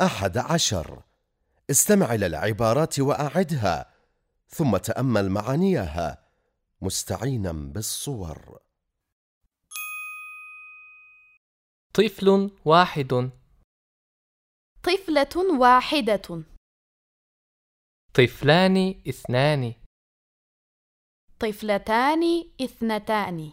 أحد عشر. استمع إلى العبارات وأعدها ثم تأمل معانيها. مستعينا بالصور. طفل واحد. طفلة واحدة. طفلان اثنان. طفلتان اثنتان.